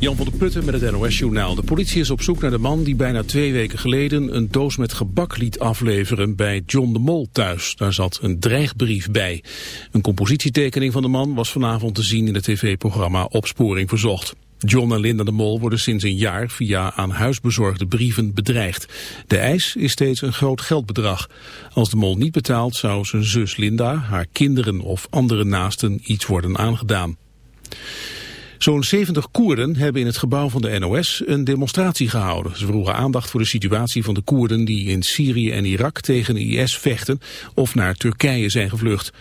Jan van der Putten met het NOS-journaal. De politie is op zoek naar de man die bijna twee weken geleden een doos met gebak liet afleveren bij John de Mol thuis. Daar zat een dreigbrief bij. Een compositietekening van de man was vanavond te zien in het tv-programma Opsporing Verzocht. John en Linda de Mol worden sinds een jaar via aan huis bezorgde brieven bedreigd. De eis is steeds een groot geldbedrag. Als de Mol niet betaalt zou zijn zus Linda, haar kinderen of andere naasten iets worden aangedaan. Zo'n 70 Koerden hebben in het gebouw van de NOS een demonstratie gehouden. Ze vroegen aandacht voor de situatie van de Koerden die in Syrië en Irak tegen de IS vechten of naar Turkije zijn gevlucht.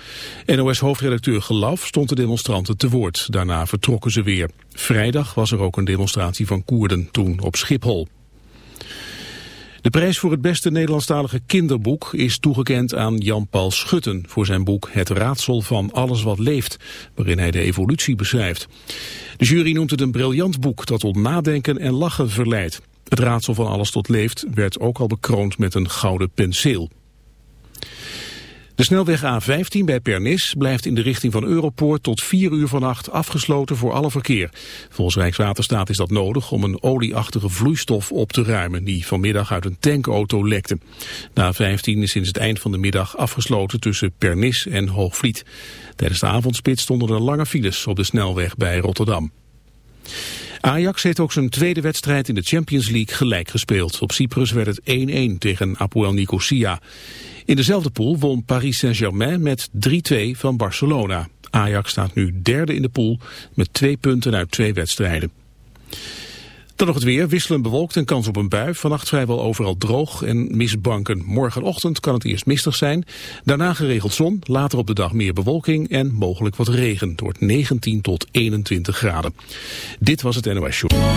NOS-hoofdredacteur Gelaf stond de demonstranten te woord. Daarna vertrokken ze weer. Vrijdag was er ook een demonstratie van Koerden, toen op Schiphol. De prijs voor het beste Nederlandstalige kinderboek is toegekend aan Jan-Paul Schutten voor zijn boek Het raadsel van alles wat leeft, waarin hij de evolutie beschrijft. De jury noemt het een briljant boek dat tot nadenken en lachen verleidt. Het raadsel van alles tot leeft werd ook al bekroond met een gouden penseel. De snelweg A15 bij Pernis blijft in de richting van Europoort tot 4 uur vannacht afgesloten voor alle verkeer. Volgens Rijkswaterstaat is dat nodig om een olieachtige vloeistof op te ruimen die vanmiddag uit een tankauto lekte. De A15 is sinds het eind van de middag afgesloten tussen Pernis en Hoogvliet. Tijdens de avondspits stonden er lange files op de snelweg bij Rotterdam. Ajax heeft ook zijn tweede wedstrijd in de Champions League gelijk gespeeld. Op Cyprus werd het 1-1 tegen Apoel Nicosia. In dezelfde pool won Paris Saint-Germain met 3-2 van Barcelona. Ajax staat nu derde in de pool met twee punten uit twee wedstrijden. Dan nog het weer, wisselen bewolkt en kans op een bui. Vannacht vrijwel overal droog en misbanken. Morgenochtend kan het eerst mistig zijn. Daarna geregeld zon, later op de dag meer bewolking en mogelijk wat regen. Het wordt 19 tot 21 graden. Dit was het NOS Show.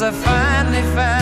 I finally found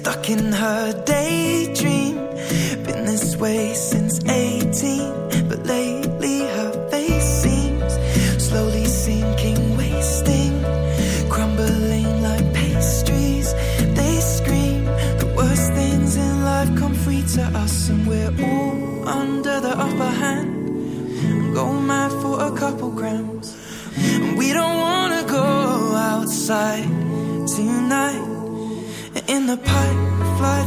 stuck in her daydream. Been this way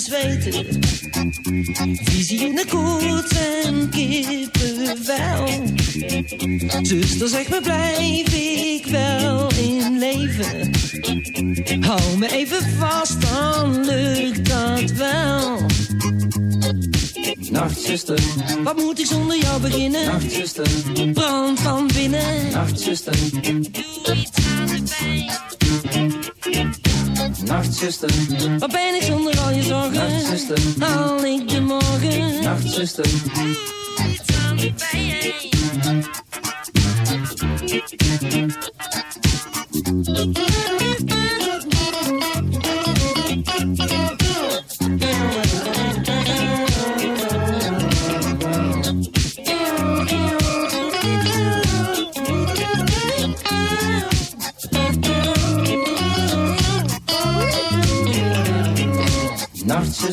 te zweten. Visioenen, koorts en kippenvel. Zuster, zeg me, blijf ik wel in leven? Hou me even vast, dan lukt dat wel. nachtzuster, Wat moet ik zonder jou beginnen? nachtzuster, Brand van binnen. nachtzuster, Doe iets aan de pijn. Nachtzuster, Wat ben ik zonder al je zorgen? Nachtzuster. Haal ik de morgen? nachtzuster, iets aan de pijn.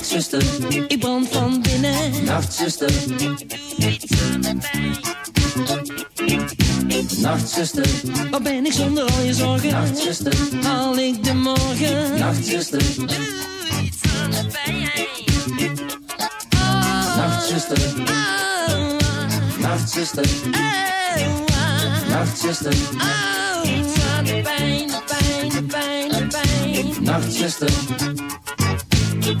Nachtzuster, Ik brand van binnen. nachtzuster, Doe iets de nachtzuster, Waar ben ik zonder al je zorgen? nachtzuster, Haal ik de morgen? nachtzuster, Doe iets aan de pijn. nachtzuster, nachtzuster, nachtzuster, oh, iets aan de pijn, de pijn, de pijn, de nachtzuster,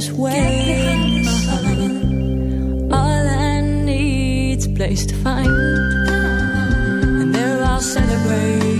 this way. All I need's a place to find, and there I'll celebrate.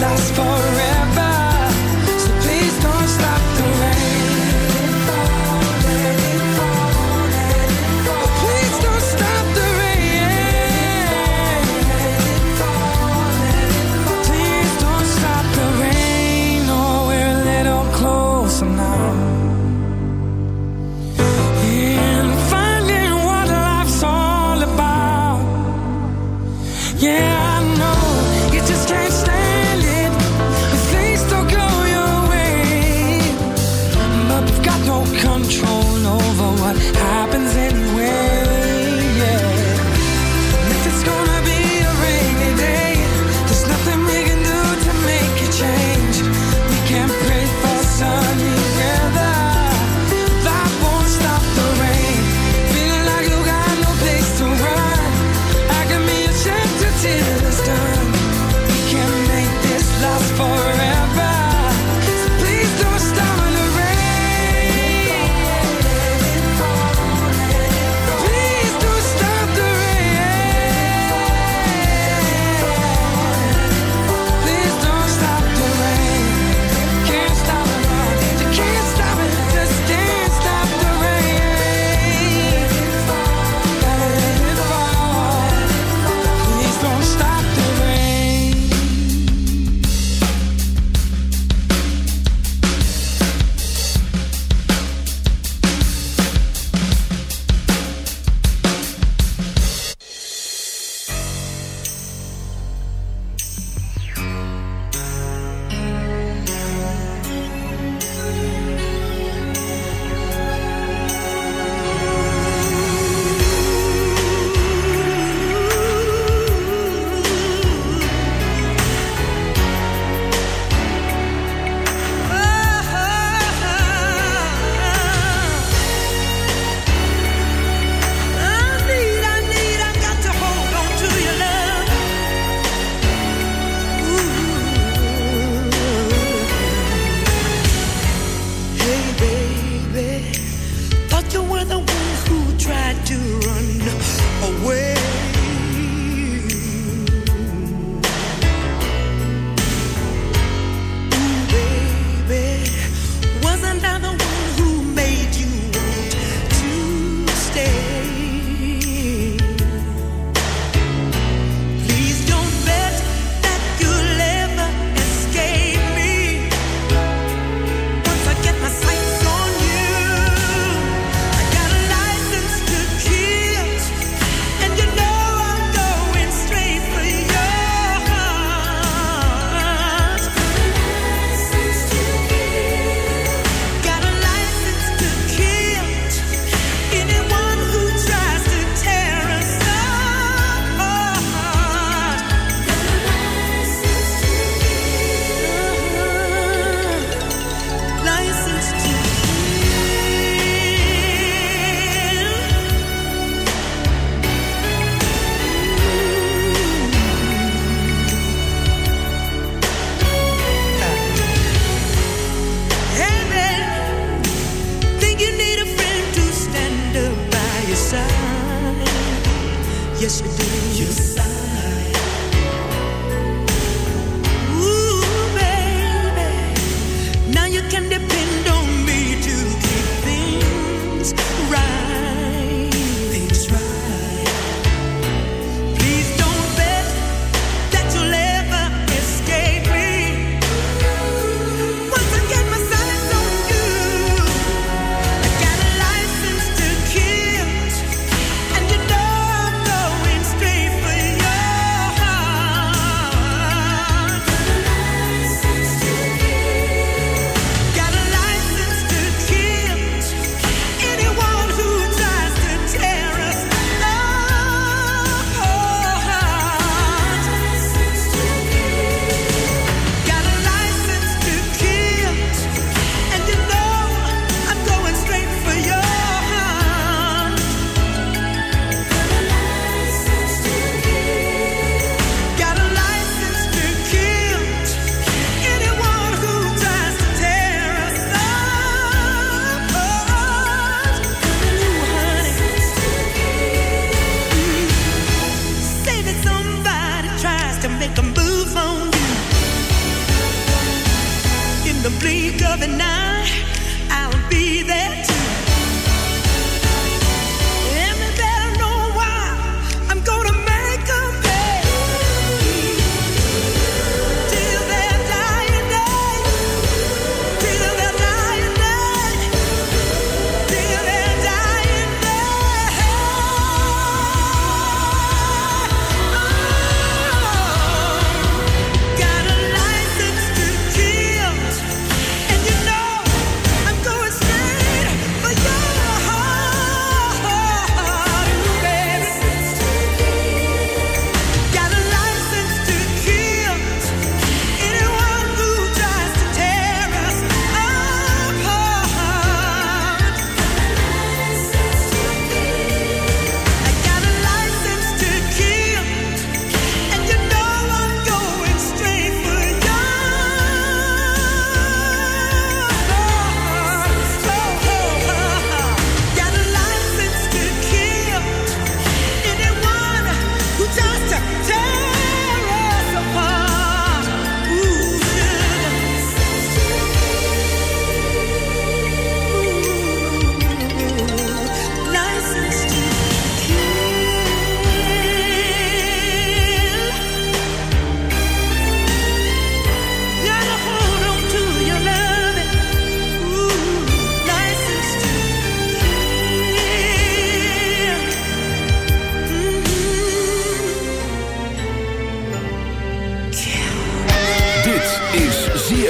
last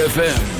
ZFM.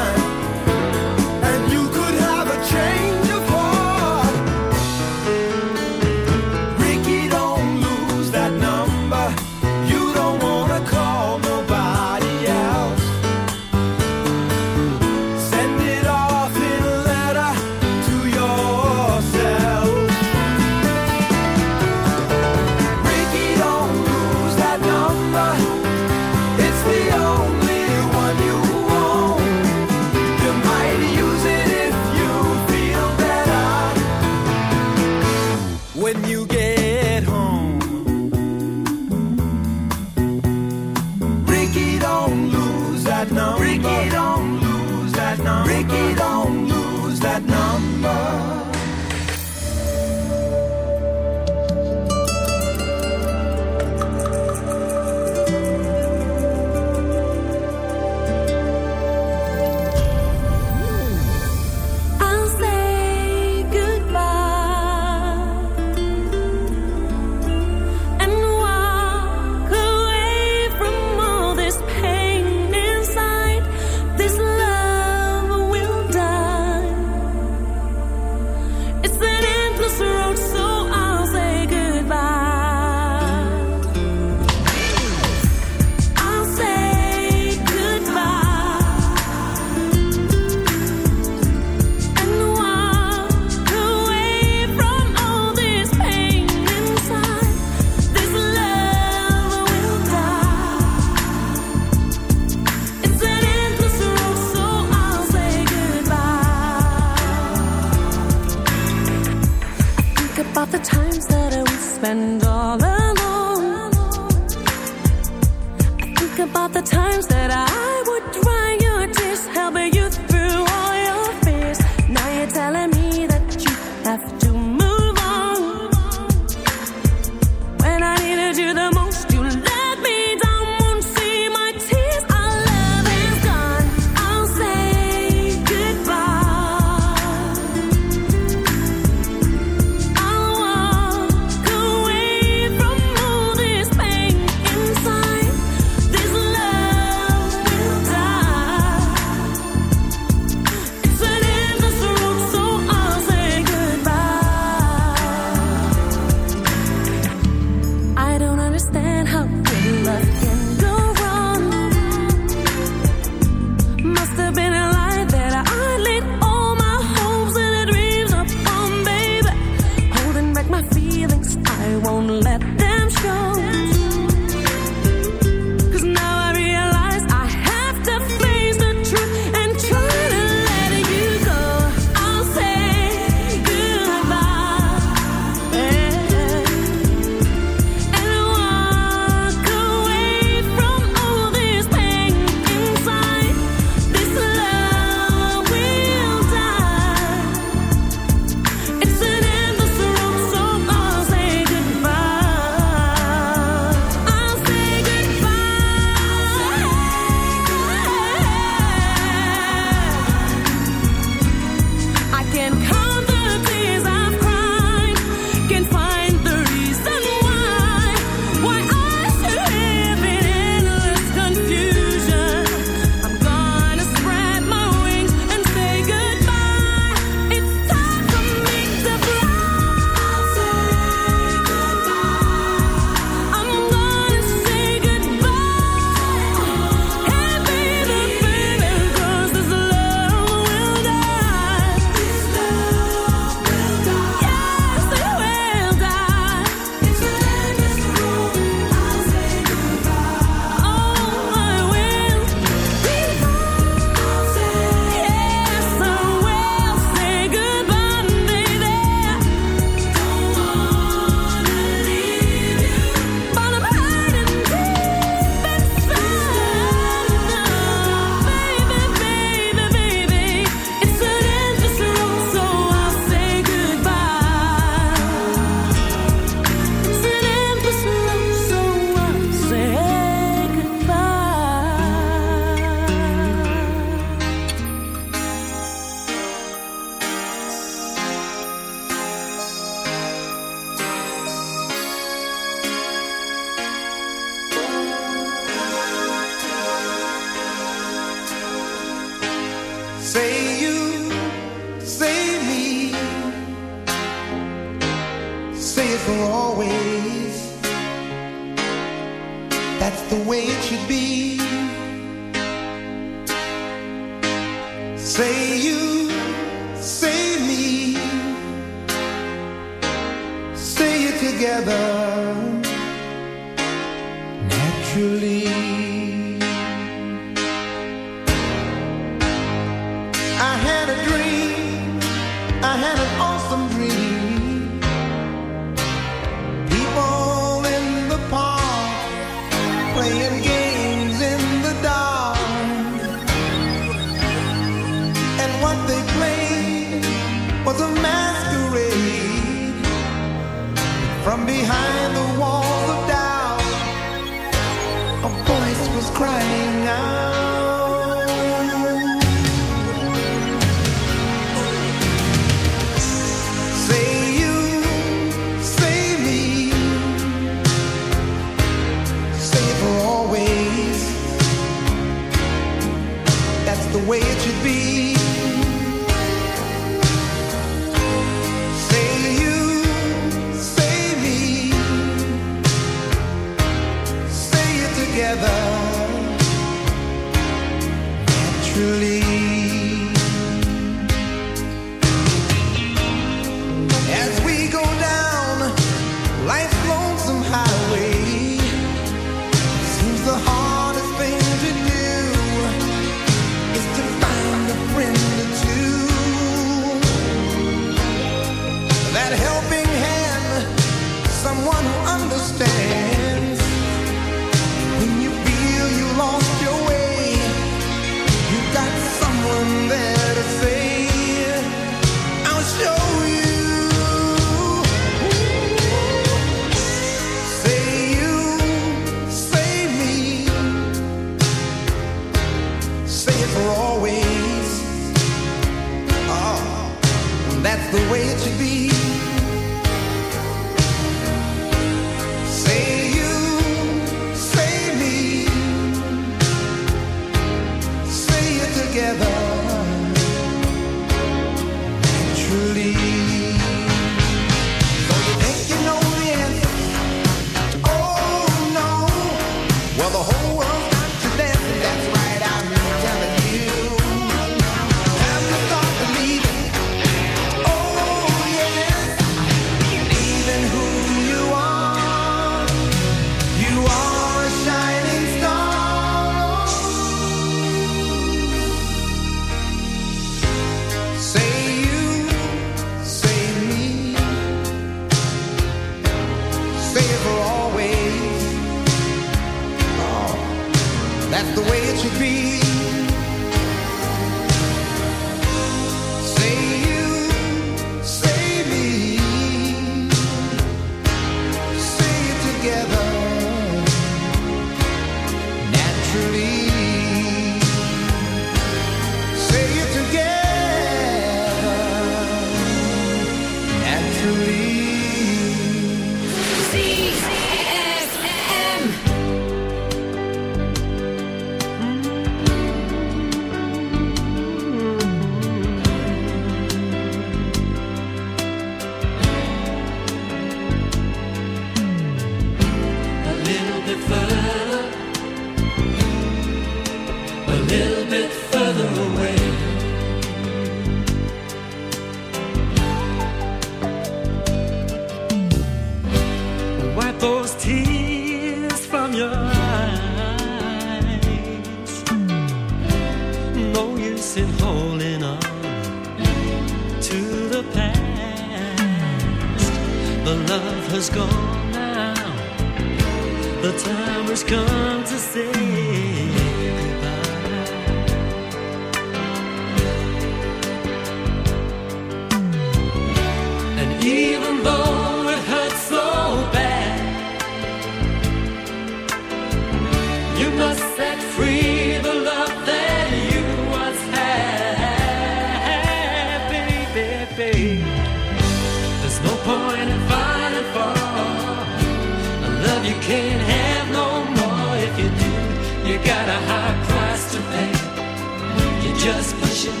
just pushing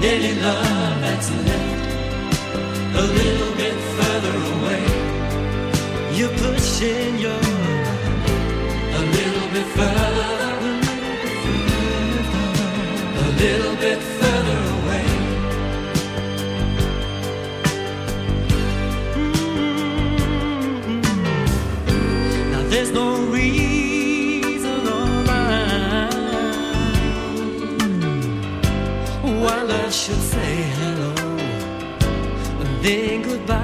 any love that's left a little bit further away. You're pushing your then goodbye.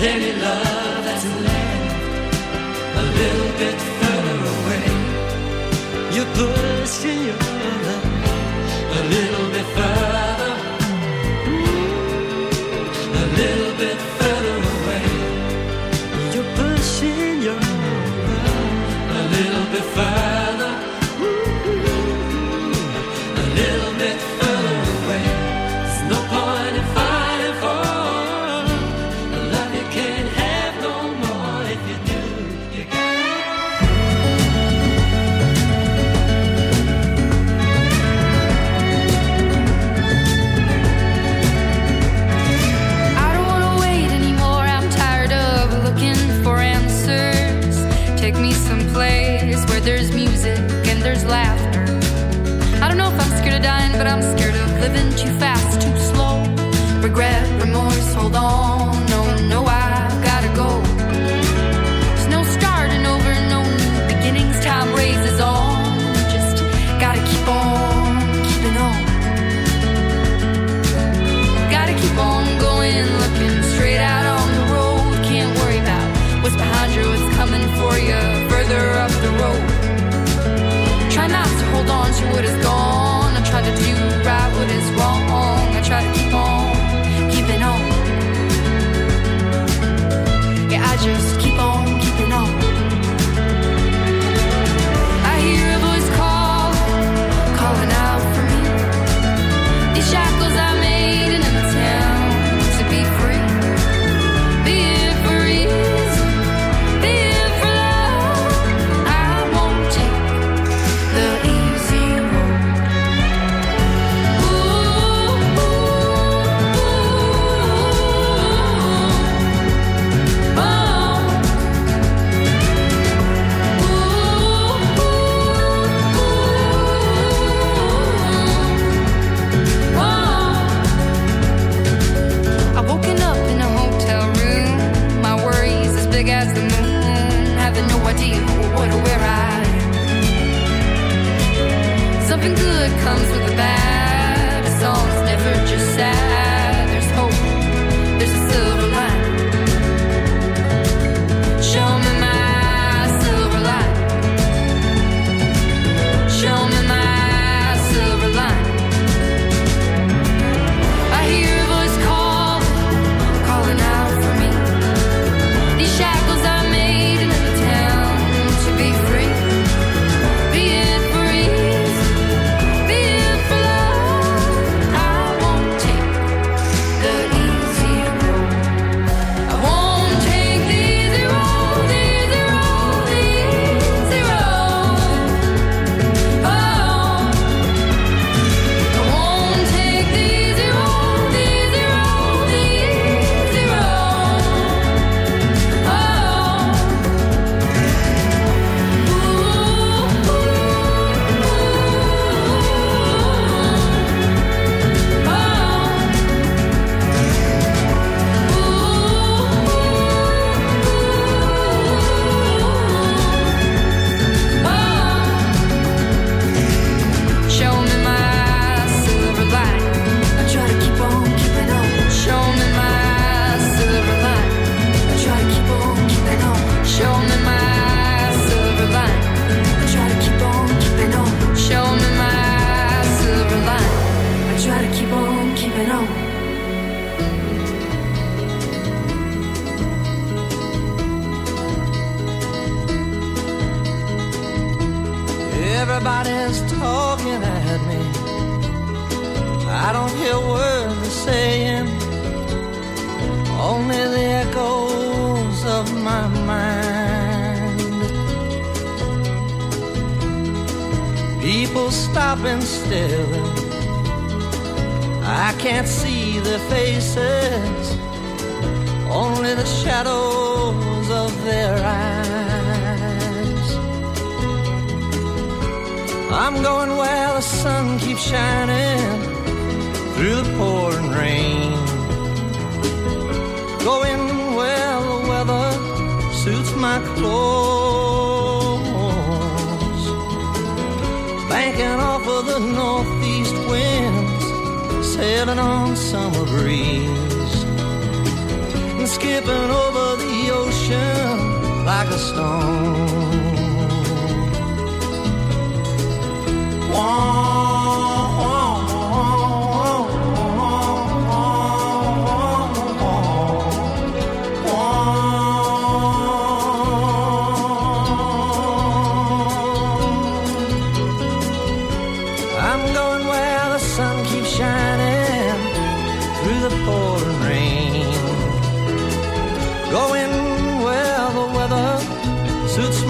any love that's left a little bit further away. You're pushing your